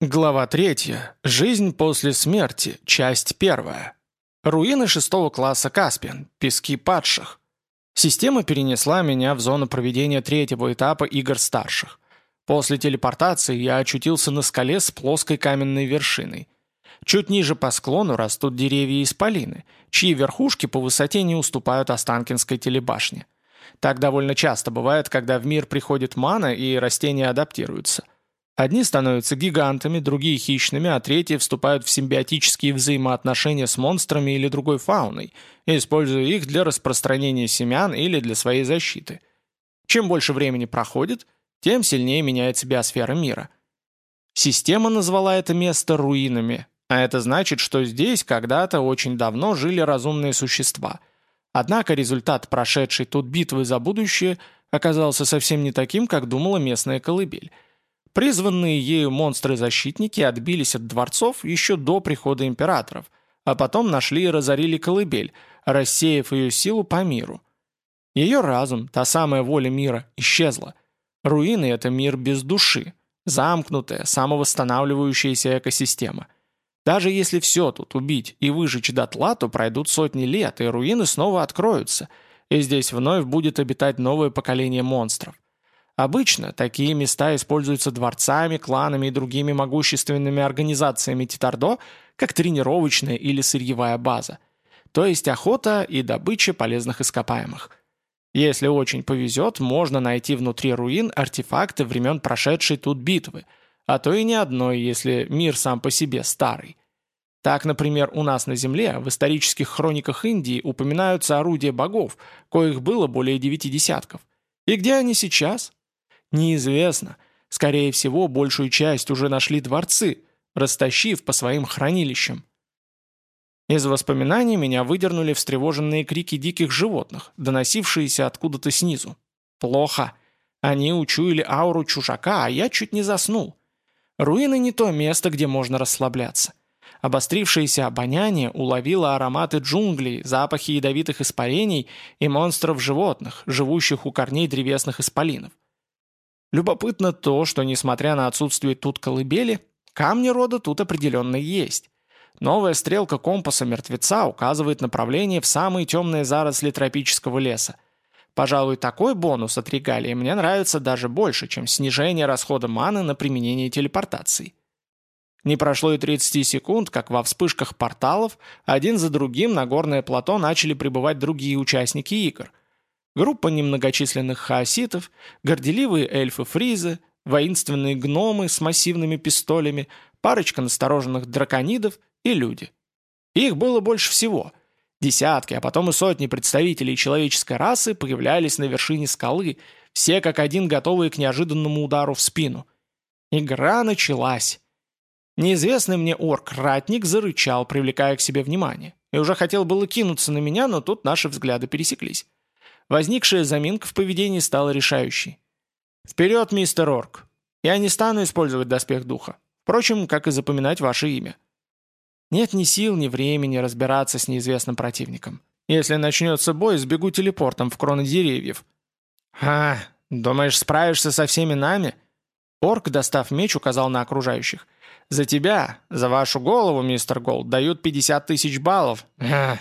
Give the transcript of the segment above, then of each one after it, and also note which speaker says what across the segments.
Speaker 1: Глава 3. Жизнь после смерти. Часть 1. Руины шестого класса Каспиан. Пески падших. Система перенесла меня в зону проведения третьего этапа игр старших. После телепортации я очутился на скале с плоской каменной вершиной. Чуть ниже по склону растут деревья из полины, чьи верхушки по высоте не уступают Останкинской телебашне. Так довольно часто бывает, когда в мир приходит мана и растения адаптируются – Одни становятся гигантами, другие хищными, а третьи вступают в симбиотические взаимоотношения с монстрами или другой фауной, используя их для распространения семян или для своей защиты. Чем больше времени проходит, тем сильнее меняется биосфера мира. Система назвала это место руинами, а это значит, что здесь когда-то очень давно жили разумные существа. Однако результат прошедшей тут битвы за будущее оказался совсем не таким, как думала местная колыбель – Призванные ею монстры-защитники отбились от дворцов еще до прихода императоров, а потом нашли и разорили колыбель, рассеяв ее силу по миру. Ее разум, та самая воля мира, исчезла. Руины — это мир без души, замкнутая, самовосстанавливающаяся экосистема. Даже если все тут убить и выжечь дотла, то пройдут сотни лет, и руины снова откроются, и здесь вновь будет обитать новое поколение монстров. Обычно такие места используются дворцами, кланами и другими могущественными организациями Титардо как тренировочная или сырьевая база, то есть охота и добыча полезных ископаемых. Если очень повезет, можно найти внутри руин артефакты времен прошедшей тут битвы, а то и не одной, если мир сам по себе старый. Так, например, у нас на Земле в исторических хрониках Индии упоминаются орудия богов, коих было более девяти десятков. И где они сейчас? Неизвестно. Скорее всего, большую часть уже нашли дворцы, растащив по своим хранилищам. Из воспоминаний меня выдернули встревоженные крики диких животных, доносившиеся откуда-то снизу. Плохо. Они учуяли ауру чужака, а я чуть не заснул. Руины не то место, где можно расслабляться. Обострившееся обоняние уловило ароматы джунглей, запахи ядовитых испарений и монстров животных, живущих у корней древесных исполинов. Любопытно то, что, несмотря на отсутствие тут колыбели, камни рода тут определенно есть. Новая стрелка компаса мертвеца указывает направление в самые темные заросли тропического леса. Пожалуй, такой бонус от регалии мне нравится даже больше, чем снижение расхода маны на применение телепортации. Не прошло и 30 секунд, как во вспышках порталов один за другим на горное плато начали прибывать другие участники игр – группа немногочисленных хаоситов, горделивые эльфы-фризы, воинственные гномы с массивными пистолями, парочка настороженных драконидов и люди. Их было больше всего. Десятки, а потом и сотни представителей человеческой расы появлялись на вершине скалы, все как один готовые к неожиданному удару в спину. Игра началась. Неизвестный мне орк-ратник зарычал, привлекая к себе внимание, и уже хотел было кинуться на меня, но тут наши взгляды пересеклись. Возникшая заминка в поведении стала решающей. «Вперед, мистер Орк! Я не стану использовать доспех духа. Впрочем, как и запоминать ваше имя. Нет ни сил, ни времени разбираться с неизвестным противником. Если начнется бой, сбегу телепортом в кроны деревьев». «А, думаешь, справишься со всеми нами?» Орк, достав меч, указал на окружающих. «За тебя, за вашу голову, мистер Голд, дают 50 тысяч баллов. Ах,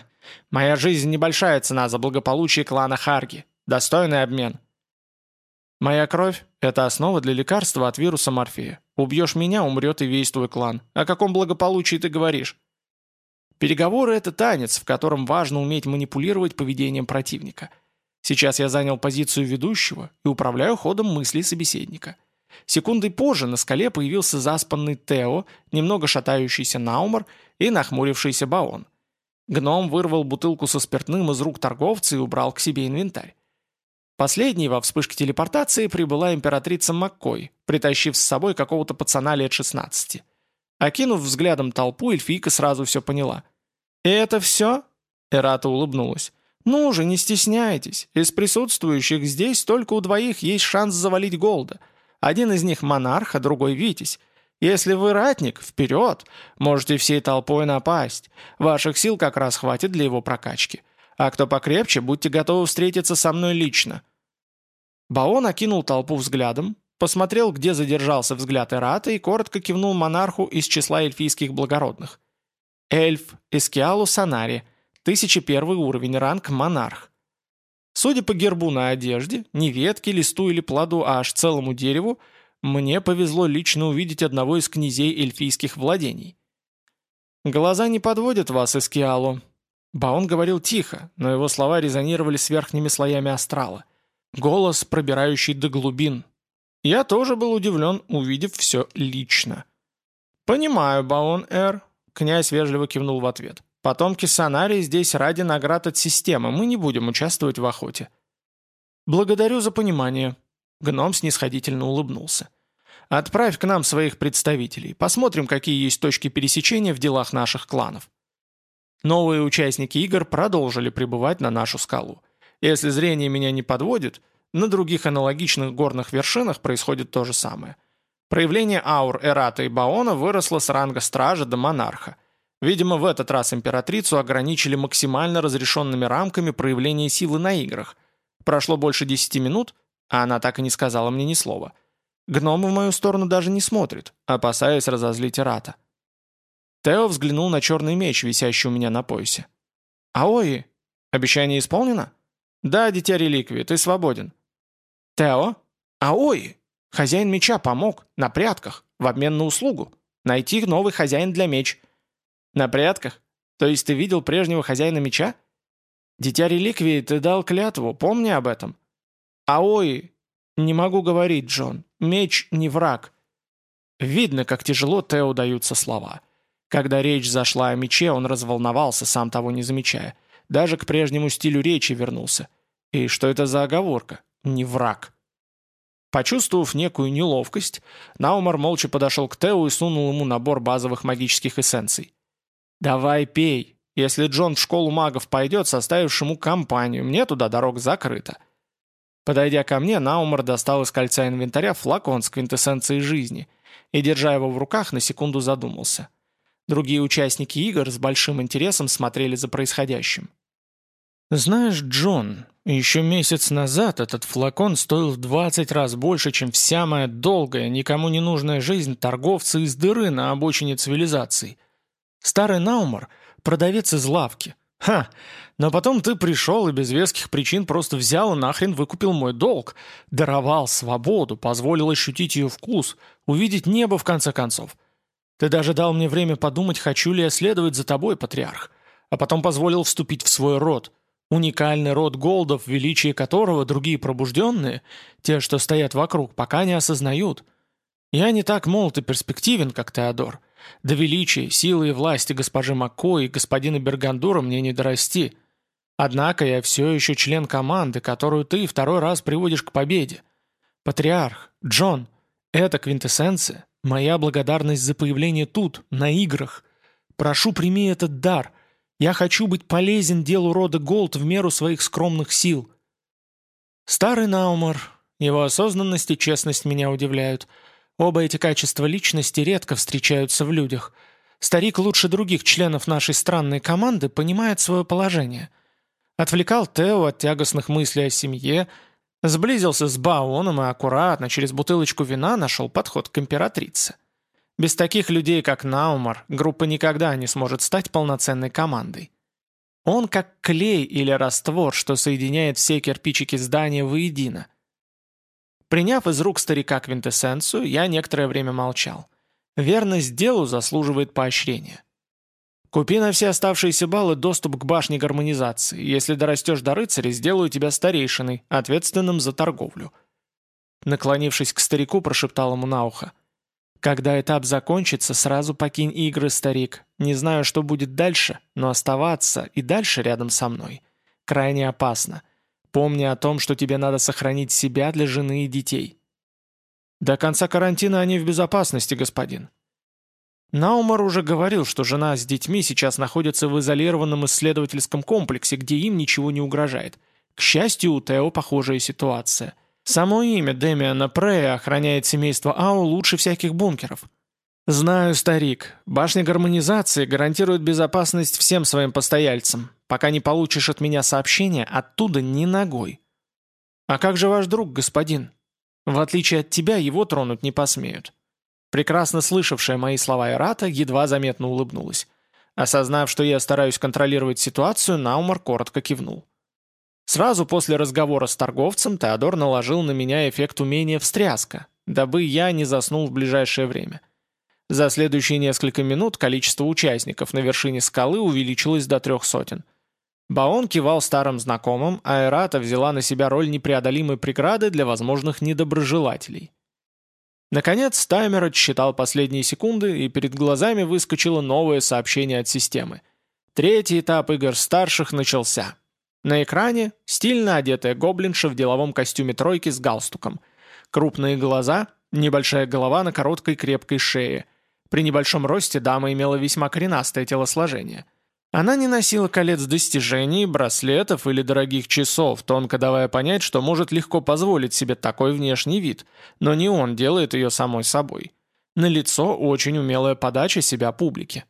Speaker 1: Моя жизнь – небольшая цена за благополучие клана Харги. Достойный обмен. Моя кровь – это основа для лекарства от вируса морфея. Убьешь меня – умрет и весь твой клан. О каком благополучии ты говоришь? Переговоры – это танец, в котором важно уметь манипулировать поведением противника. Сейчас я занял позицию ведущего и управляю ходом мыслей собеседника. Секундой позже на скале появился заспанный Тео, немного шатающийся Наумар и нахмурившийся Баон – Гном вырвал бутылку со спиртным из рук торговца и убрал к себе инвентарь. Последней во вспышке телепортации прибыла императрица Маккой, притащив с собой какого-то пацана лет 16. Окинув взглядом толпу, эльфийка сразу все поняла. «И это все?» Эрата улыбнулась. «Ну же, не стесняйтесь. Из присутствующих здесь только у двоих есть шанс завалить Голда. Один из них монарх, а другой Витязь. Если вы ратник, вперед! Можете всей толпой напасть. Ваших сил как раз хватит для его прокачки. А кто покрепче, будьте готовы встретиться со мной лично». Баон окинул толпу взглядом, посмотрел, где задержался взгляд Эрата и коротко кивнул монарху из числа эльфийских благородных. Эльф Эскиалу Санари, 1001 уровень, ранг монарх. Судя по гербу на одежде, не ветке, листу или плоду, а аж целому дереву, мне повезло лично увидеть одного из князей эльфийских владений. «Глаза не подводят вас, Эскиалу». Баон говорил тихо, но его слова резонировали с верхними слоями астрала. Голос, пробирающий до глубин. Я тоже был удивлен, увидев все лично. «Понимаю, Баон-Эр», — князь вежливо кивнул в ответ. «Потомки Санарии здесь ради наград от системы, мы не будем участвовать в охоте». «Благодарю за понимание», — гном снисходительно улыбнулся. Отправь к нам своих представителей. Посмотрим, какие есть точки пересечения в делах наших кланов». Новые участники игр продолжили пребывать на нашу скалу. Если зрение меня не подводит, на других аналогичных горных вершинах происходит то же самое. Проявление аур Эрата и Баона выросло с ранга стража до монарха. Видимо, в этот раз императрицу ограничили максимально разрешенными рамками проявления силы на играх. Прошло больше десяти минут, а она так и не сказала мне ни слова – Гном в мою сторону даже не смотрит, опасаясь разозлить Рата. Тео взглянул на черный меч, висящий у меня на поясе. «Аои, обещание исполнено?» «Да, дитя реликвии, ты свободен». «Тео? Аои! Хозяин меча помог, на прятках, в обмен на услугу. Найти новый хозяин для меч». «На прятках? То есть ты видел прежнего хозяина меча?» «Дитя реликвии, ты дал клятву, помни об этом». «Аои, «Не могу говорить, Джон. Меч не враг». Видно, как тяжело Тео даются слова. Когда речь зашла о мече, он разволновался, сам того не замечая. Даже к прежнему стилю речи вернулся. И что это за оговорка? Не враг. Почувствовав некую неловкость, Наумар молча подошел к Тео и сунул ему набор базовых магических эссенций. «Давай пей. Если Джон в школу магов пойдет, составишь ему компанию. Мне туда дорога закрыта». Подойдя ко мне, Наумар достал из кольца инвентаря флакон с квинтэссенцией жизни и, держа его в руках, на секунду задумался. Другие участники игр с большим интересом смотрели за происходящим. «Знаешь, Джон, еще месяц назад этот флакон стоил в 20 раз больше, чем вся моя долгая, никому не нужная жизнь торговца из дыры на обочине цивилизации. Старый Наумар — продавец из лавки. Ха! Но потом ты пришел и без веских причин просто взял и нахрен выкупил мой долг, даровал свободу, позволил ощутить ее вкус, увидеть небо в конце концов. Ты даже дал мне время подумать, хочу ли я следовать за тобой, патриарх, а потом позволил вступить в свой род. Уникальный род голдов, величие которого другие пробужденные, те, что стоят вокруг, пока не осознают. Я не так молод и перспективен, как Теодор. До величия, силы и власти госпожи Макко и господина Бергандура мне не дорасти. Однако я все еще член команды, которую ты второй раз приводишь к победе. Патриарх, Джон, это квинтэссенция, моя благодарность за появление тут, на играх. Прошу, прими этот дар. Я хочу быть полезен делу рода Голд в меру своих скромных сил. Старый Наумар, его осознанность и честность меня удивляют. Оба эти качества личности редко встречаются в людях. Старик лучше других членов нашей странной команды понимает свое положение – Отвлекал Тео от тягостных мыслей о семье, сблизился с Баоном и аккуратно через бутылочку вина нашел подход к императрице. Без таких людей, как Наумар, группа никогда не сможет стать полноценной командой. Он как клей или раствор, что соединяет все кирпичики здания воедино. Приняв из рук старика квинтэссенцию, я некоторое время молчал. Верность делу заслуживает поощрения. Купи на все оставшиеся баллы доступ к башне гармонизации. Если дорастешь до рыцаря, сделаю тебя старейшиной, ответственным за торговлю». Наклонившись к старику, прошептал ему на ухо. «Когда этап закончится, сразу покинь игры, старик. Не знаю, что будет дальше, но оставаться и дальше рядом со мной крайне опасно. Помни о том, что тебе надо сохранить себя для жены и детей». «До конца карантина они в безопасности, господин», Наумар уже говорил, что жена с детьми сейчас находится в изолированном исследовательском комплексе, где им ничего не угрожает. К счастью, у Тео похожая ситуация. Само имя Демиана Прея охраняет семейство Ау лучше всяких бункеров. «Знаю, старик. Башня гармонизации гарантирует безопасность всем своим постояльцам. Пока не получишь от меня сообщения, оттуда ни ногой». «А как же ваш друг, господин?» В отличие от тебя, его тронуть не посмеют». Прекрасно слышавшая мои слова Эрата едва заметно улыбнулась. Осознав, что я стараюсь контролировать ситуацию, Наумар коротко кивнул. Сразу после разговора с торговцем Теодор наложил на меня эффект умения встряска, дабы я не заснул в ближайшее время. За следующие несколько минут количество участников на вершине скалы увеличилось до трех сотен. Баон кивал старым знакомым, а Эрата взяла на себя роль непреодолимой преграды для возможных недоброжелателей. Наконец, таймер отсчитал последние секунды, и перед глазами выскочило новое сообщение от системы. Третий этап игр старших начался. На экране стильно одетая гоблинша в деловом костюме тройки с галстуком. Крупные глаза, небольшая голова на короткой крепкой шее – при небольшом росте дама имела весьма коренастое телосложение. Она не носила колец достижений, браслетов или дорогих часов, тонко давая понять, что может легко позволить себе такой внешний вид, но не он делает ее самой собой. На лицо очень умелая подача себя публике.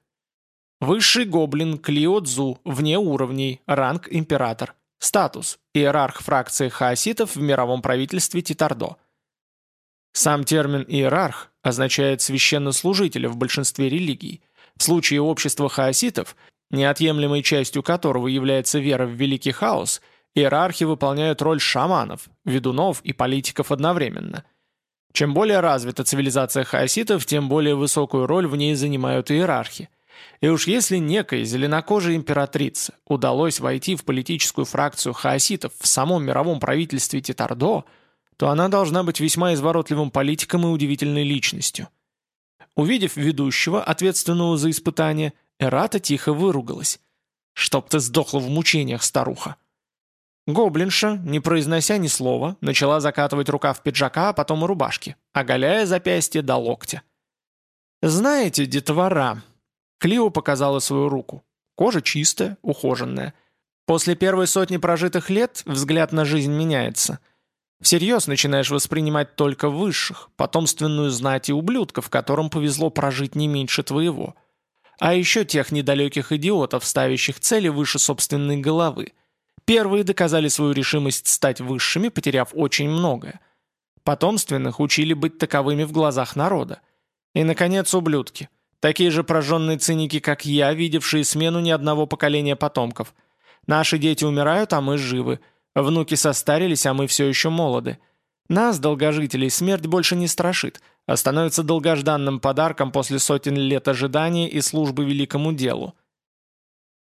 Speaker 1: Высший гоблин Клио Цзу, вне уровней, ранг император. Статус – иерарх фракции хаоситов в мировом правительстве Титардо. Сам термин «иерарх» означает священнослужителя в большинстве религий. В случае общества хаоситов, неотъемлемой частью которого является вера в великий хаос, иерархи выполняют роль шаманов, ведунов и политиков одновременно. Чем более развита цивилизация хаоситов, тем более высокую роль в ней занимают иерархи. И уж если некой зеленокожей императрице удалось войти в политическую фракцию хаоситов в самом мировом правительстве Титардо – то она должна быть весьма изворотливым политиком и удивительной личностью. Увидев ведущего, ответственного за испытание, Эрата тихо выругалась. «Чтоб ты сдохла в мучениях, старуха!» Гоблинша, не произнося ни слова, начала закатывать рукав пиджака, а потом и рубашки, оголяя запястье до локтя. «Знаете, детвора...» Клио показала свою руку. Кожа чистая, ухоженная. После первой сотни прожитых лет взгляд на жизнь меняется – Всерьез начинаешь воспринимать только высших, потомственную знать и ублюдков, которым повезло прожить не меньше твоего. А еще тех недалеких идиотов, ставящих цели выше собственной головы. Первые доказали свою решимость стать высшими, потеряв очень многое. Потомственных учили быть таковыми в глазах народа. И, наконец, ублюдки. Такие же прожженные циники, как я, видевшие смену ни одного поколения потомков. Наши дети умирают, а мы живы – Внуки состарились, а мы все еще молоды. Нас, долгожителей, смерть больше не страшит, а становится долгожданным подарком после сотен лет ожидания и службы великому делу.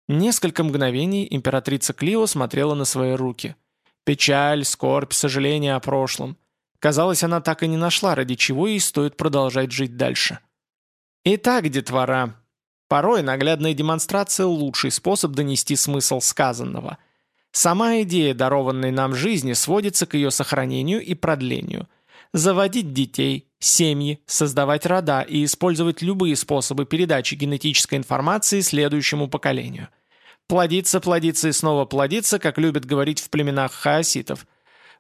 Speaker 1: Несколько мгновений императрица Клио смотрела на свои руки. Печаль, скорбь, сожаление о прошлом. Казалось, она так и не нашла, ради чего ей стоит продолжать жить дальше. Итак, детвора. Порой наглядная демонстрация – лучший способ донести смысл сказанного – Сама идея дарованной нам жизни сводится к ее сохранению и продлению. Заводить детей, семьи, создавать рода и использовать любые способы передачи генетической информации следующему поколению. Плодиться, плодиться и снова плодиться, как любят говорить в племенах хаоситов.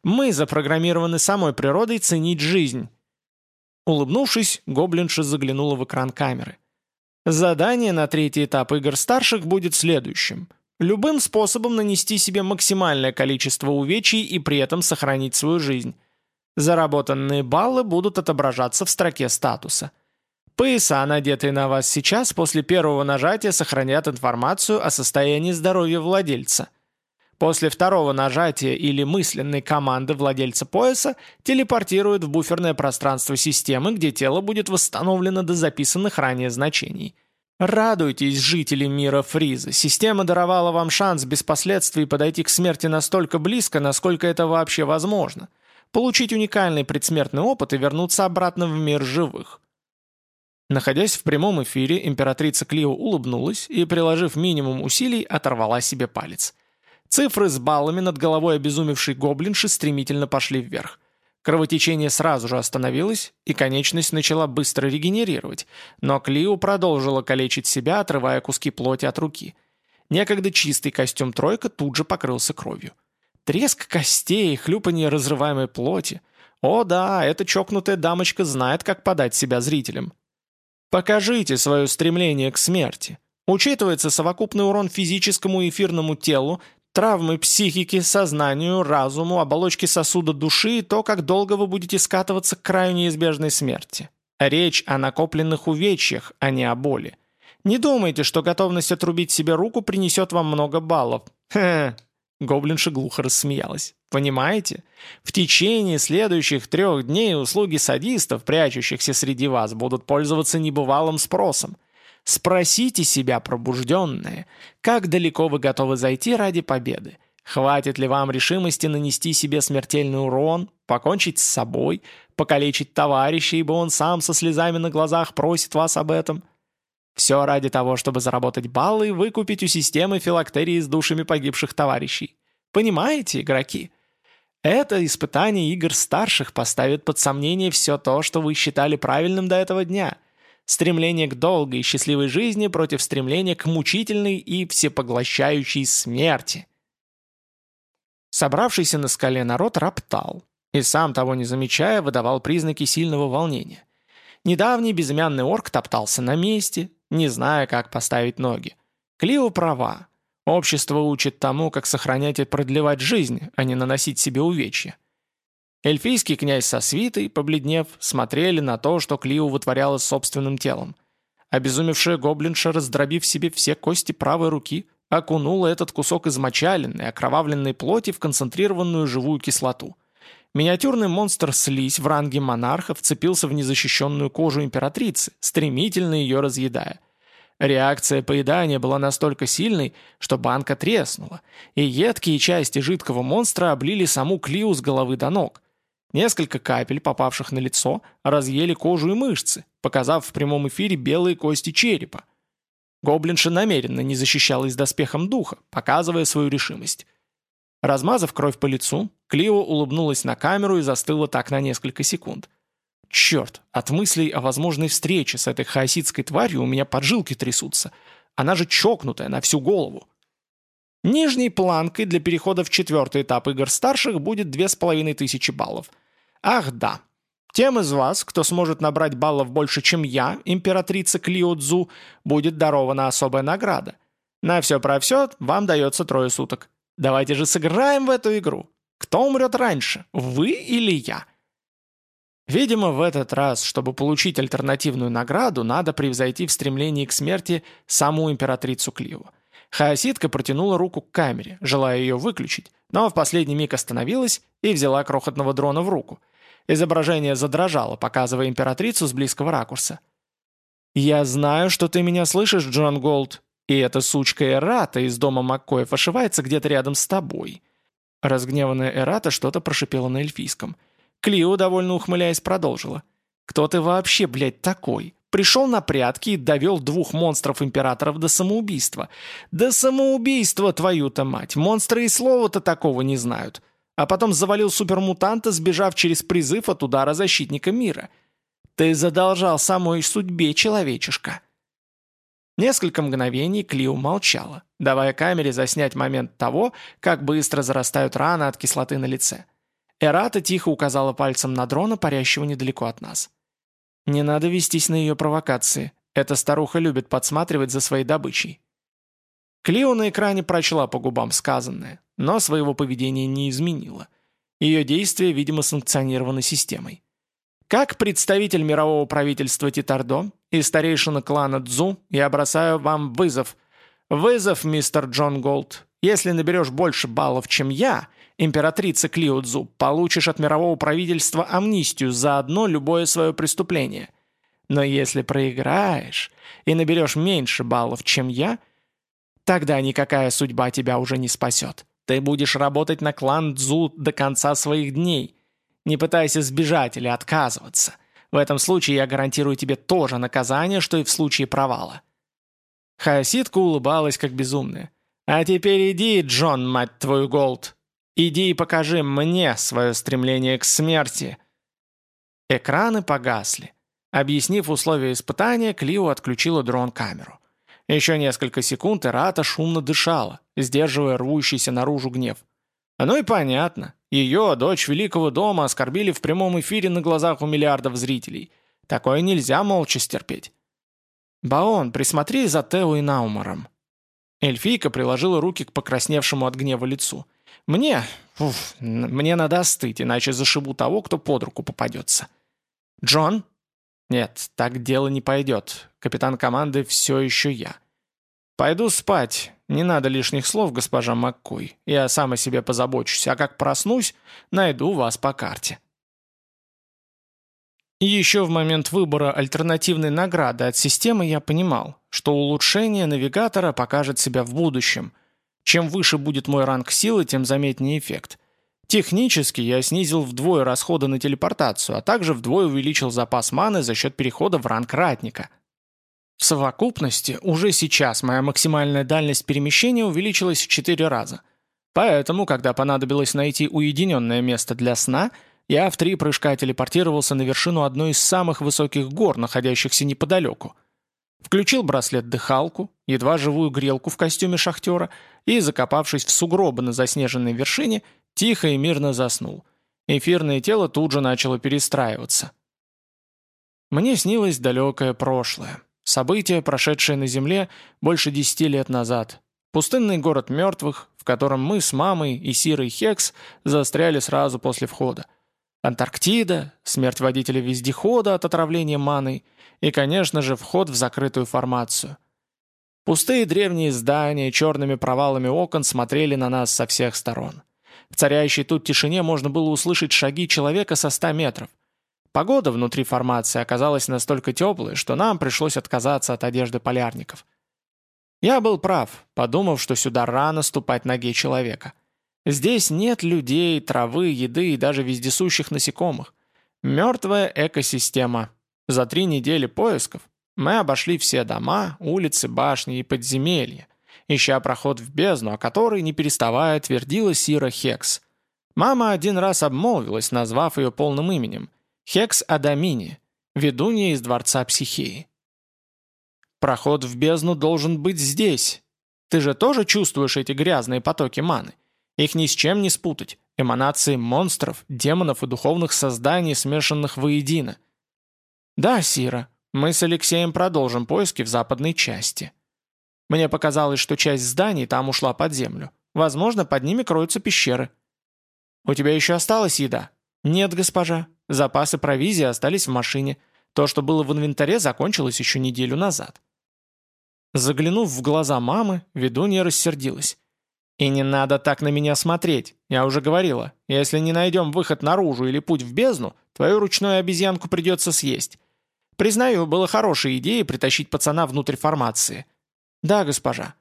Speaker 1: Мы запрограммированы самой природой ценить жизнь. Улыбнувшись, гоблинша заглянула в экран камеры. Задание на третий этап игр старших будет следующим – Любым способом нанести себе максимальное количество увечий и при этом сохранить свою жизнь. Заработанные баллы будут отображаться в строке статуса. Пояса, надетые на вас сейчас, после первого нажатия сохранят информацию о состоянии здоровья владельца. После второго нажатия или мысленной команды владельца пояса телепортируют в буферное пространство системы, где тело будет восстановлено до записанных ранее значений – Радуйтесь, жители мира Фриза. Система даровала вам шанс без последствий подойти к смерти настолько близко, насколько это вообще возможно. Получить уникальный предсмертный опыт и вернуться обратно в мир живых. Находясь в прямом эфире, императрица Клио улыбнулась и, приложив минимум усилий, оторвала себе палец. Цифры с баллами над головой обезумевшей гоблинши стремительно пошли вверх. Кровотечение сразу же остановилось, и конечность начала быстро регенерировать, но Клио продолжила калечить себя, отрывая куски плоти от руки. Некогда чистый костюм «тройка» тут же покрылся кровью. Треск костей, хлюпанье разрываемой плоти. О да, эта чокнутая дамочка знает, как подать себя зрителям. Покажите свое стремление к смерти. Учитывается совокупный урон физическому и эфирному телу, Травмы психики, сознанию, разуму, оболочки сосуда души и то, как долго вы будете скатываться к краю неизбежной смерти. Речь о накопленных увечьях, а не о боли. Не думайте, что готовность отрубить себе руку принесет вам много баллов. Хе, Гоблинша глухо рассмеялась. «Понимаете? В течение следующих трех дней услуги садистов, прячущихся среди вас, будут пользоваться небывалым спросом. Спросите себя, пробужденные, как далеко вы готовы зайти ради победы? Хватит ли вам решимости нанести себе смертельный урон, покончить с собой, покалечить товарища, ибо он сам со слезами на глазах просит вас об этом?» Все ради того, чтобы заработать баллы и выкупить у системы филактерии с душами погибших товарищей. Понимаете, игроки? Это испытание игр старших поставит под сомнение все то, что вы считали правильным до этого дня. Стремление к долгой и счастливой жизни против стремления к мучительной и всепоглощающей смерти. Собравшийся на скале народ роптал и, сам того не замечая, выдавал признаки сильного волнения. Недавний безымянный орк топтался на месте, не зная, как поставить ноги. Клио права. Общество учит тому, как сохранять и продлевать жизнь, а не наносить себе увечья. Эльфийский князь со свитой, побледнев, смотрели на то, что Клио вытворяла собственным телом. Обезумевшая гоблинша, раздробив себе все кости правой руки, окунула этот кусок измочаленной, окровавленной плоти в концентрированную живую кислоту. Миниатюрный монстр слизь в ранге монарха вцепился в незащищенную кожу императрицы, стремительно ее разъедая. Реакция поедания была настолько сильной, что банка треснула, и едкие части жидкого монстра облили саму Клиу с головы до ног. Несколько капель, попавших на лицо, разъели кожу и мышцы, показав в прямом эфире белые кости черепа. Гоблинша намеренно не защищалась доспехом духа, показывая свою решимость. Размазав кровь по лицу, Клио улыбнулась на камеру и застыла так на несколько секунд. Черт, от мыслей о возможной встрече с этой хаоситской тварью у меня поджилки трясутся. Она же чокнутая на всю голову. Нижней планкой для перехода в четвертый этап игр старших будет две с половиной тысячи баллов. Ах да, тем из вас, кто сможет набрать баллов больше, чем я, императрица Клио Цзу, будет дарована особая награда. На все про все вам дается трое суток. Давайте же сыграем в эту игру. Кто умрет раньше, вы или я?» Видимо, в этот раз, чтобы получить альтернативную награду, надо превзойти в стремлении к смерти саму императрицу Кливу. Хаоситка протянула руку к камере, желая ее выключить, но в последний миг остановилась и взяла крохотного дрона в руку. Изображение задрожало, показывая императрицу с близкого ракурса. «Я знаю, что ты меня слышишь, Джон Голд, и эта сучка Эрата из дома Маккоев ошивается где-то рядом с тобой». Разгневанная Эрата что-то прошипела на эльфийском. Клио, довольно ухмыляясь, продолжила. «Кто ты вообще, блядь, такой? Пришел на прятки и довел двух монстров-императоров до самоубийства. До самоубийства, твою-то мать! Монстры и слова-то такого не знают. А потом завалил супермутанта, сбежав через призыв от удара защитника мира. Ты задолжал самой судьбе, человечишка». Несколько мгновений Клио молчала, давая камере заснять момент того, как быстро зарастают раны от кислоты на лице. Эрата тихо указала пальцем на дрона, парящего недалеко от нас. «Не надо вестись на ее провокации. Эта старуха любит подсматривать за своей добычей». Клио на экране прочла по губам сказанное, но своего поведения не изменила. Ее действия, видимо, санкционированы системой. Как представитель мирового правительства Титардо и старейшина клана Дзу, я бросаю вам вызов. Вызов, мистер Джон Голд. Если наберешь больше баллов, чем я, императрица Клио Дзу, получишь от мирового правительства амнистию за одно любое свое преступление. Но если проиграешь и наберешь меньше баллов, чем я, тогда никакая судьба тебя уже не спасет. Ты будешь работать на клан Дзу до конца своих дней, не пытайся сбежать или отказываться. В этом случае я гарантирую тебе то же наказание, что и в случае провала». Хаоситка улыбалась, как безумная. «А теперь иди, Джон, мать твою, Голд. Иди и покажи мне свое стремление к смерти». Экраны погасли. Объяснив условия испытания, Клио отключила дрон-камеру. Еще несколько секунд Ирата шумно дышала, сдерживая рвущийся наружу гнев. Оно и понятно. Ее, дочь Великого дома, оскорбили в прямом эфире на глазах у миллиардов зрителей. Такое нельзя молча стерпеть. «Баон, присмотри за Тео и Наумаром», Эльфийка приложила руки к покрасневшему от гнева лицу. «Мне? Уф, мне надо остыть, иначе зашибу того, кто под руку попадется». «Джон?» «Нет, так дело не пойдет. Капитан команды все еще я». «Пойду спать. Не надо лишних слов, госпожа Маккой. Я сам о себе позабочусь, а как проснусь, найду вас по карте». Еще в момент выбора альтернативной награды от системы я понимал, что улучшение навигатора покажет себя в будущем. Чем выше будет мой ранг силы, тем заметнее эффект. Технически я снизил вдвое расходы на телепортацию, а также вдвое увеличил запас маны за счет перехода в ранг ратника. В совокупности уже сейчас моя максимальная дальность перемещения увеличилась в 4 раза. Поэтому, когда понадобилось найти уединенное место для сна – я в три прыжка телепортировался на вершину одной из самых высоких гор, находящихся неподалеку. Включил браслет-дыхалку, едва живую грелку в костюме шахтера и, закопавшись в сугробы на заснеженной вершине, тихо и мирно заснул. Эфирное тело тут же начало перестраиваться. Мне снилось далекое прошлое. События, прошедшие на Земле больше десяти лет назад. Пустынный город мертвых, в котором мы с мамой и Сирой Хекс застряли сразу после входа. Антарктида, смерть водителя вездехода от отравления маной и, конечно же, вход в закрытую формацию. Пустые древние здания черными провалами окон смотрели на нас со всех сторон. В царящей тут тишине можно было услышать шаги человека со 100 метров. Погода внутри формации оказалась настолько теплой, что нам пришлось отказаться от одежды полярников. Я был прав, подумав, что сюда рано ступать ноге человека – Здесь нет людей, травы, еды и даже вездесущих насекомых. Мертвая экосистема. За три недели поисков мы обошли все дома, улицы, башни и подземелья, ища проход в бездну, о которой, не переставая, твердила Сира Хекс. Мама один раз обмолвилась, назвав ее полным именем – Хекс Адамини, ведунья из Дворца Психеи. «Проход в бездну должен быть здесь. Ты же тоже чувствуешь эти грязные потоки маны?» Их ни с чем не спутать. Эманации монстров, демонов и духовных созданий, смешанных воедино. Да, Сира, мы с Алексеем продолжим поиски в западной части. Мне показалось, что часть зданий там ушла под землю. Возможно, под ними кроются пещеры. У тебя еще осталась еда? Нет, госпожа. Запасы провизии остались в машине. То, что было в инвентаре, закончилось еще неделю назад. Заглянув в глаза мамы, ведунья рассердилась. «И не надо так на меня смотреть. Я уже говорила, если не найдем выход наружу или путь в бездну, твою ручную обезьянку придется съесть. Признаю, было хорошей идеей притащить пацана внутрь формации». «Да, госпожа».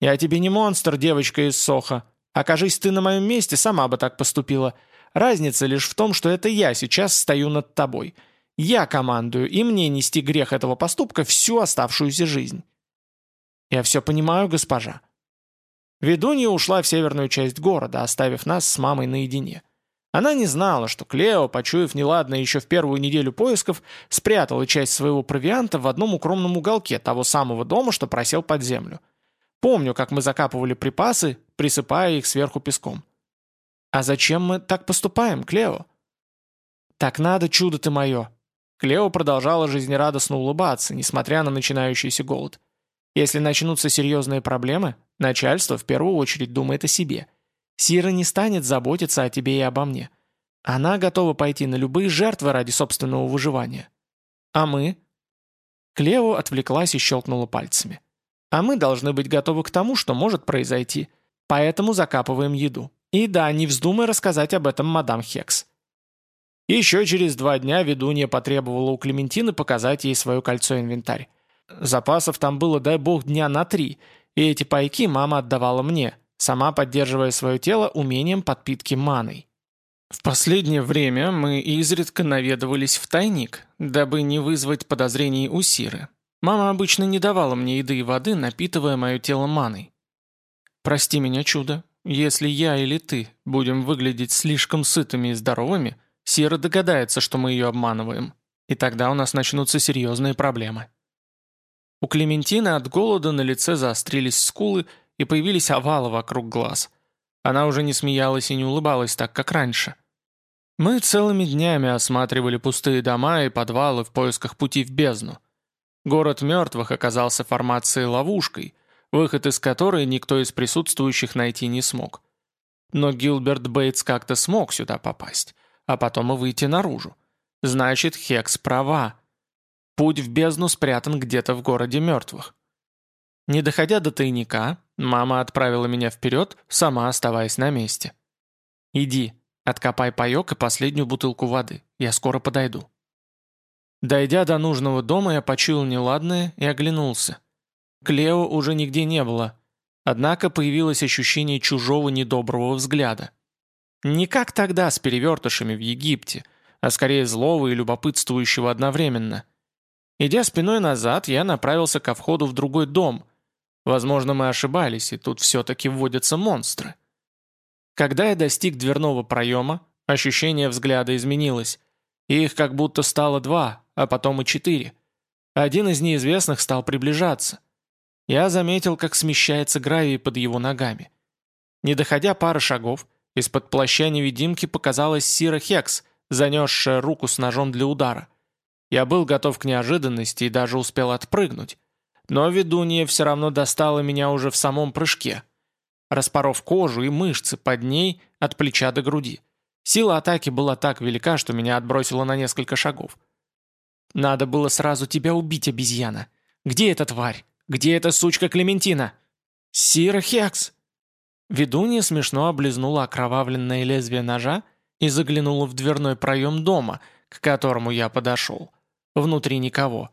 Speaker 1: «Я тебе не монстр, девочка из Соха. Окажись ты на моем месте, сама бы так поступила. Разница лишь в том, что это я сейчас стою над тобой. Я командую, и мне нести грех этого поступка всю оставшуюся жизнь». «Я все понимаю, госпожа. Ведунья ушла в северную часть города, оставив нас с мамой наедине. Она не знала, что Клео, почуяв неладное еще в первую неделю поисков, спрятала часть своего провианта в одном укромном уголке того самого дома, что просел под землю. Помню, как мы закапывали припасы, присыпая их сверху песком. «А зачем мы так поступаем, Клео?» «Так надо, чудо ты мое!» Клео продолжала жизнерадостно улыбаться, несмотря на начинающийся голод. «Если начнутся серьезные проблемы, Начальство в первую очередь думает о себе. Сира не станет заботиться о тебе и обо мне. Она готова пойти на любые жертвы ради собственного выживания. А мы? Клео отвлеклась и щелкнула пальцами. А мы должны быть готовы к тому, что может произойти. Поэтому закапываем еду. И да, не вздумай рассказать об этом мадам Хекс. Еще через два дня ведунья потребовала у Клементины показать ей свое кольцо-инвентарь. Запасов там было, дай бог, дня на три, и эти пайки мама отдавала мне, сама поддерживая свое тело умением подпитки маной. В последнее время мы изредка наведывались в тайник, дабы не вызвать подозрений у Сиры. Мама обычно не давала мне еды и воды, напитывая мое тело маной. «Прости меня, чудо, если я или ты будем выглядеть слишком сытыми и здоровыми, Сира догадается, что мы ее обманываем, и тогда у нас начнутся серьезные проблемы». У Клементины от голода на лице заострились скулы и появились овалы вокруг глаз. Она уже не смеялась и не улыбалась так, как раньше. Мы целыми днями осматривали пустые дома и подвалы в поисках пути в бездну. Город мертвых оказался формацией ловушкой, выход из которой никто из присутствующих найти не смог. Но Гилберт Бейтс как-то смог сюда попасть, а потом и выйти наружу. Значит, Хекс права. Путь в бездну спрятан где-то в городе мертвых. Не доходя до тайника, мама отправила меня вперед, сама оставаясь на месте. «Иди, откопай паек и последнюю бутылку воды. Я скоро подойду». Дойдя до нужного дома, я почуял неладное и оглянулся. Клео уже нигде не было, однако появилось ощущение чужого недоброго взгляда. Не как тогда с перевертышами в Египте, а скорее злого и любопытствующего одновременно. Идя спиной назад, я направился ко входу в другой дом. Возможно, мы ошибались, и тут все-таки вводятся монстры. Когда я достиг дверного проема, ощущение взгляда изменилось. Их как будто стало два, а потом и четыре. Один из неизвестных стал приближаться. Я заметил, как смещается гравий под его ногами. Не доходя пары шагов, из-под плаща невидимки показалась Сира Хекс, занесшая руку с ножом для удара. Я был готов к неожиданности и даже успел отпрыгнуть. Но ведунья все равно достала меня уже в самом прыжке, распоров кожу и мышцы под ней от плеча до груди. Сила атаки была так велика, что меня отбросило на несколько шагов. «Надо было сразу тебя убить, обезьяна. Где эта тварь? Где эта сучка Клементина?» «Сира Хекс!» Ведунья смешно облизнула окровавленное лезвие ножа и заглянула в дверной проем дома, к которому я подошел. Внутри никого.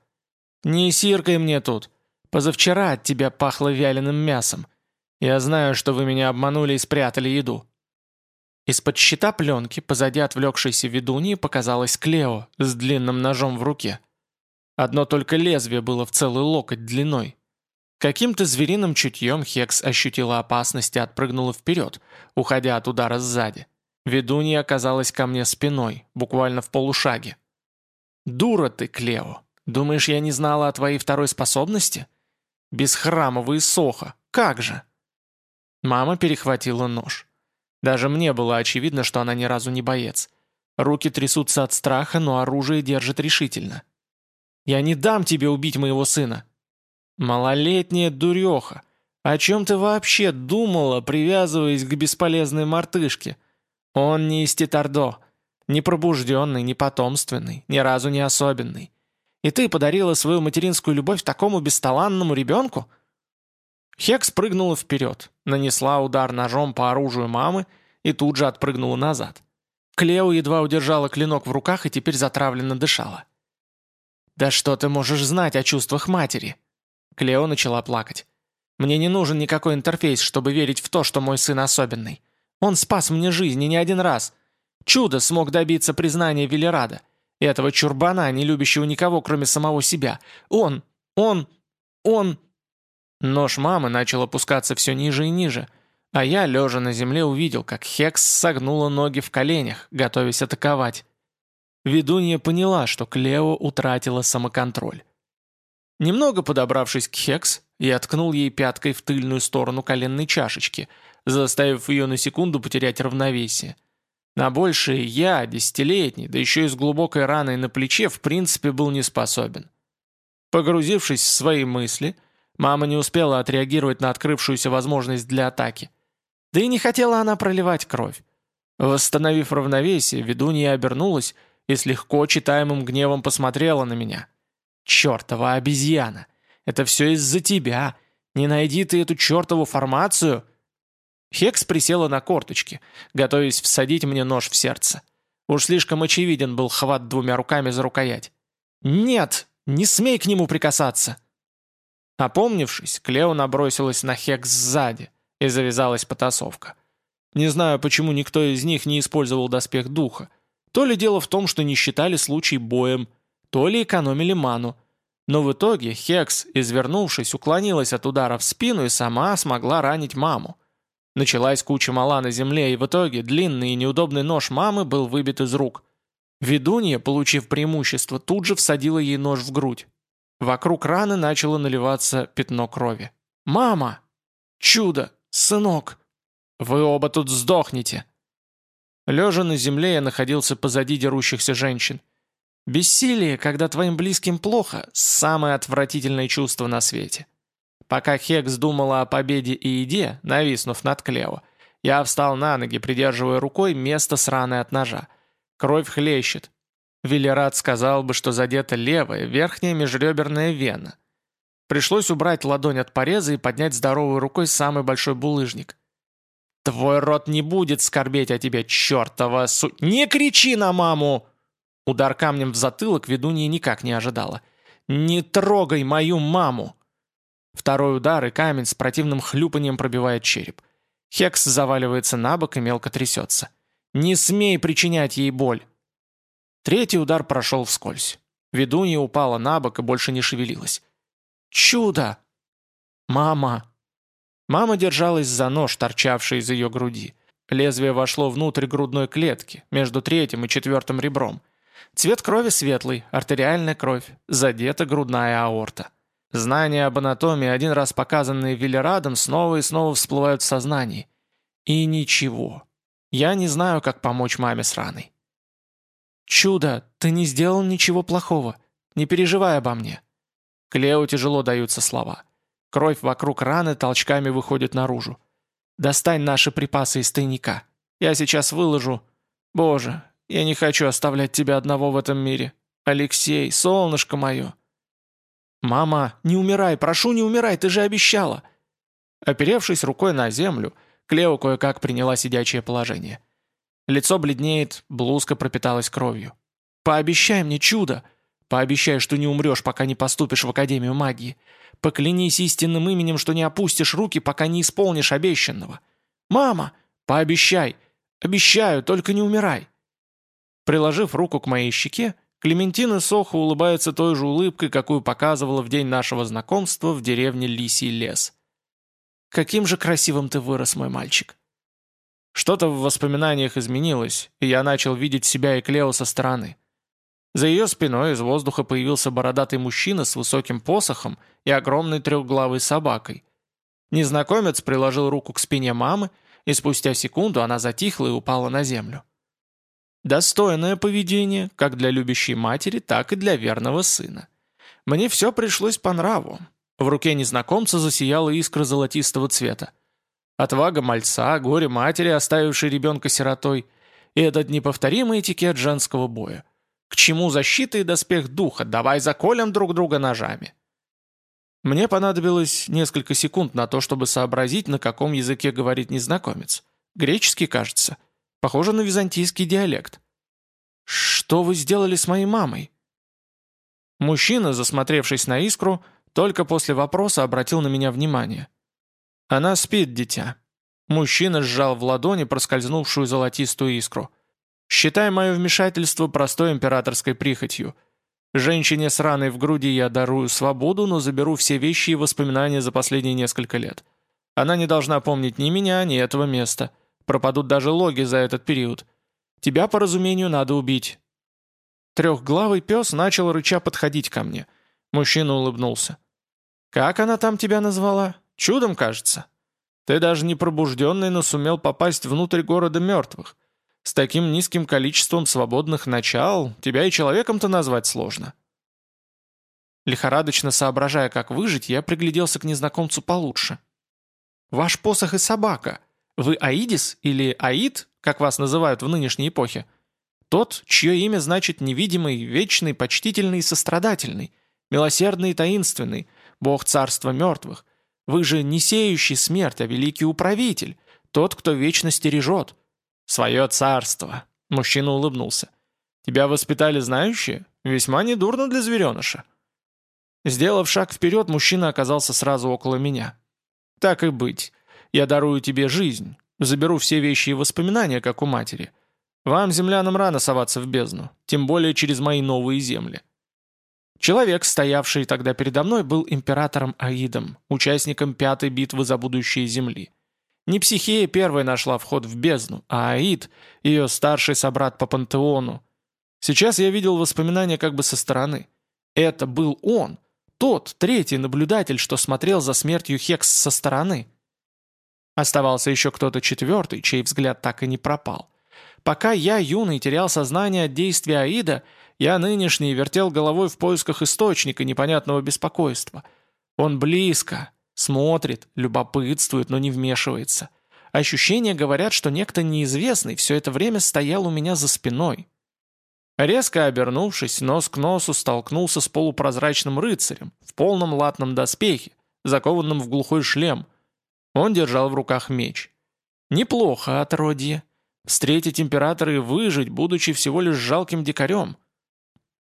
Speaker 1: «Не сиркай мне тут. Позавчера от тебя пахло вяленым мясом. Я знаю, что вы меня обманули и спрятали еду». Из-под щита пленки, позади отвлекшейся ведуньи, показалась Клео с длинным ножом в руке. Одно только лезвие было в целый локоть длиной. Каким-то звериным чутьем Хекс ощутила опасность и отпрыгнула вперед, уходя от удара сзади. Ведунья оказалась ко мне спиной, буквально в полушаге. «Дура ты, Клео! Думаешь, я не знала о твоей второй способности? Бесхрамовый соха! Как же!» Мама перехватила нож. Даже мне было очевидно, что она ни разу не боец. Руки трясутся от страха, но оружие держит решительно. «Я не дам тебе убить моего сына!» «Малолетняя дуреха! О чем ты вообще думала, привязываясь к бесполезной мартышке? Он не из Титардо, не пробужденный, не потомственный, ни разу не особенный. И ты подарила свою материнскую любовь такому бесталанному ребенку?» Хекс прыгнула вперед, нанесла удар ножом по оружию мамы и тут же отпрыгнула назад. Клео едва удержала клинок в руках и теперь затравленно дышала. «Да что ты можешь знать о чувствах матери?» Клео начала плакать. «Мне не нужен никакой интерфейс, чтобы верить в то, что мой сын особенный. Он спас мне жизнь и не один раз. Чудо смог добиться признания Велерада. Этого чурбана, не любящего никого, кроме самого себя. Он, он, он...» Нож мамы начал опускаться все ниже и ниже, а я, лежа на земле, увидел, как Хекс согнула ноги в коленях, готовясь атаковать. Ведунья поняла, что Клео утратила самоконтроль. Немного подобравшись к Хекс, я ткнул ей пяткой в тыльную сторону коленной чашечки, заставив ее на секунду потерять равновесие. На большее я, десятилетний, да еще и с глубокой раной на плече, в принципе был не способен. Погрузившись в свои мысли, Мама не успела отреагировать на открывшуюся возможность для атаки. Да и не хотела она проливать кровь. Восстановив равновесие, ведунья обернулась и с легко читаемым гневом посмотрела на меня. «Чертова обезьяна! Это все из-за тебя! Не найди ты эту чертову формацию!» Хекс присела на корточки, готовясь всадить мне нож в сердце. Уж слишком очевиден был хват двумя руками за рукоять. «Нет! Не смей к нему прикасаться!» Опомнившись, Клео набросилась на Хекс сзади, и завязалась потасовка. Не знаю, почему никто из них не использовал доспех духа. То ли дело в том, что не считали случай боем, то ли экономили ману. Но в итоге Хекс, извернувшись, уклонилась от удара в спину и сама смогла ранить маму. Началась куча мала на земле, и в итоге длинный и неудобный нож мамы был выбит из рук. Ведунья, получив преимущество, тут же всадила ей нож в грудь. Вокруг раны начало наливаться пятно крови. «Мама! Чудо! Сынок! Вы оба тут сдохнете!» Лежа на земле, я находился позади дерущихся женщин. Бессилие, когда твоим близким плохо, самое отвратительное чувство на свете. Пока Хекс думала о победе и еде, нависнув над Клео, я встал на ноги, придерживая рукой место с от ножа. Кровь хлещет. Велерат сказал бы, что задета левая, верхняя межреберная вена. Пришлось убрать ладонь от пореза и поднять здоровой рукой самый большой булыжник. «Твой рот не будет скорбеть о тебе, чертова су...» «Не кричи на маму!» Удар камнем в затылок ведунья никак не ожидала. «Не трогай мою маму!» Второй удар, и камень с противным хлюпанием пробивает череп. Хекс заваливается на бок и мелко трясется. «Не смей причинять ей боль!» Третий удар прошел вскользь. Ведунья упала на бок и больше не шевелилась. «Чудо!» «Мама!» Мама держалась за нож, торчавший из ее груди. Лезвие вошло внутрь грудной клетки, между третьим и четвертым ребром. Цвет крови светлый, артериальная кровь, задета грудная аорта. Знания об анатомии, один раз показанные Виллерадом, снова и снова всплывают в сознании. И ничего. Я не знаю, как помочь маме с раной. «Чудо, ты не сделал ничего плохого. Не переживай обо мне». Клео тяжело даются слова. Кровь вокруг раны толчками выходит наружу. «Достань наши припасы из тайника. Я сейчас выложу. Боже, я не хочу оставлять тебя одного в этом мире. Алексей, солнышко мое!» «Мама, не умирай, прошу, не умирай, ты же обещала!» Оперевшись рукой на землю, Клео кое-как приняла сидячее положение. Лицо бледнеет, блузка пропиталась кровью. «Пообещай мне чудо! Пообещай, что не умрешь, пока не поступишь в Академию магии. Поклянись истинным именем, что не опустишь руки, пока не исполнишь обещанного. Мама, пообещай! Обещаю, только не умирай!» Приложив руку к моей щеке, Клементина Сохо улыбается той же улыбкой, какую показывала в день нашего знакомства в деревне Лисий лес. «Каким же красивым ты вырос, мой мальчик!» Что-то в воспоминаниях изменилось, и я начал видеть себя и Клео со стороны. За ее спиной из воздуха появился бородатый мужчина с высоким посохом и огромной трехглавой собакой. Незнакомец приложил руку к спине мамы, и спустя секунду она затихла и упала на землю. Достойное поведение, как для любящей матери, так и для верного сына. Мне все пришлось по нраву. В руке незнакомца засияла искра золотистого цвета. Отвага мальца, горе матери, оставившей ребенка сиротой, и этот неповторимый этикет женского боя. К чему защита и доспех духа? Давай заколем друг друга ножами. Мне понадобилось несколько секунд на то, чтобы сообразить, на каком языке говорит незнакомец. Греческий, кажется. Похоже на византийский диалект. «Что вы сделали с моей мамой?» Мужчина, засмотревшись на искру, только после вопроса обратил на меня внимание. «Она спит, дитя». Мужчина сжал в ладони проскользнувшую золотистую искру. «Считай мое вмешательство простой императорской прихотью. Женщине с раной в груди я дарую свободу, но заберу все вещи и воспоминания за последние несколько лет. Она не должна помнить ни меня, ни этого места. Пропадут даже логи за этот период. Тебя, по разумению, надо убить». Трехглавый пес начал рыча подходить ко мне. Мужчина улыбнулся. «Как она там тебя назвала? Чудом, кажется. Ты даже не пробужденный, но сумел попасть внутрь города мертвых. С таким низким количеством свободных начал тебя и человеком-то назвать сложно». Лихорадочно соображая, как выжить, я пригляделся к незнакомцу получше. «Ваш посох и собака. Вы Аидис или Аид, как вас называют в нынешней эпохе? Тот, чье имя значит невидимый, вечный, почтительный и сострадательный, милосердный и таинственный, бог царства мертвых. Вы же не сеющий смерть, а великий управитель, тот, кто вечно стережет. Свое царство. Мужчина улыбнулся. Тебя воспитали знающие? Весьма недурно для звереныша. Сделав шаг вперед, мужчина оказался сразу около меня. Так и быть. Я дарую тебе жизнь, заберу все вещи и воспоминания, как у матери. Вам, землянам, рано соваться в бездну, тем более через мои новые земли. Человек, стоявший тогда передо мной, был императором Аидом, участником пятой битвы за будущее Земли. Не Психея первой нашла вход в бездну, а Аид, ее старший собрат по пантеону. Сейчас я видел воспоминания как бы со стороны. Это был он, тот, третий наблюдатель, что смотрел за смертью Хекс со стороны. Оставался еще кто-то четвертый, чей взгляд так и не пропал. Пока я, юный, терял сознание от действия Аида, я нынешний вертел головой в поисках источника непонятного беспокойства. Он близко, Смотрит, любопытствует, но не вмешивается. Ощущения говорят, что некто неизвестный все это время стоял у меня за спиной. Резко обернувшись, нос к носу столкнулся с полупрозрачным рыцарем в полном латном доспехе, закованном в глухой шлем. Он держал в руках меч. Неплохо, отродье. Встретить императора и выжить, будучи всего лишь жалким дикарем.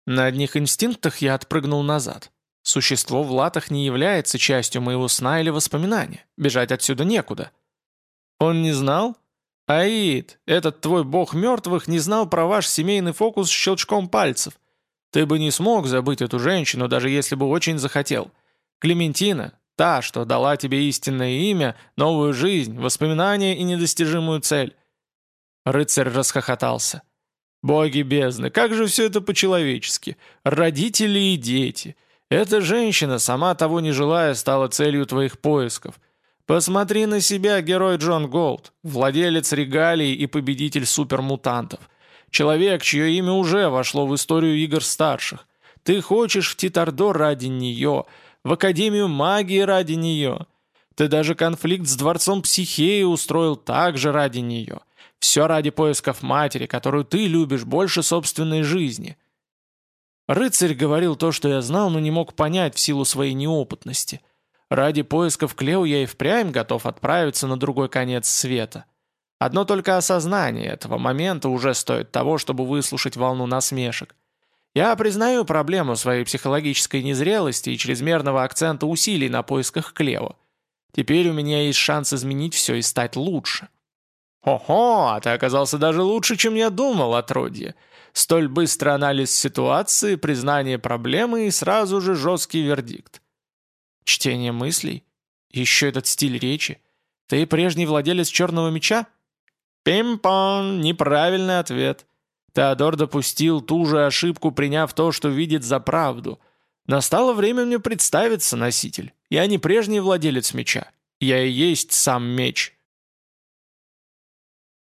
Speaker 1: На одних инстинктах я отпрыгнул назад. Существо в латах не является частью моего сна или воспоминания. Бежать отсюда некуда. Он не знал? Аид, этот твой бог мертвых не знал про ваш семейный фокус с щелчком пальцев. Ты бы не смог забыть эту женщину, даже если бы очень захотел. Клементина, та, что дала тебе истинное имя, новую жизнь, воспоминания и недостижимую цель. Рыцарь расхохотался. «Боги бездны, как же все это по-человечески! Родители и дети! Эта женщина, сама того не желая, стала целью твоих поисков. Посмотри на себя, герой Джон Голд, владелец регалий и победитель супермутантов. Человек, чье имя уже вошло в историю игр старших. Ты хочешь в Титардор ради нее, в Академию магии ради нее. Ты даже конфликт с Дворцом Психеи устроил также ради нее. Все ради поисков матери, которую ты любишь больше собственной жизни. Рыцарь говорил то, что я знал, но не мог понять в силу своей неопытности. Ради поисков Клео я и впрямь готов отправиться на другой конец света. Одно только осознание этого момента уже стоит того, чтобы выслушать волну насмешек. Я признаю проблему своей психологической незрелости и чрезмерного акцента усилий на поисках Клео. Теперь у меня есть шанс изменить все и стать лучше. «Хо-хо, а ты оказался даже лучше, чем я думал, отродье. Столь быстрый анализ ситуации, признание проблемы и сразу же жесткий вердикт. Чтение мыслей? Еще этот стиль речи? Ты прежний владелец черного меча?» «Пим-пон, неправильный ответ». Теодор допустил ту же ошибку, приняв то, что видит за правду. Настало время мне представиться, носитель. Я не прежний владелец меча. Я и есть сам меч.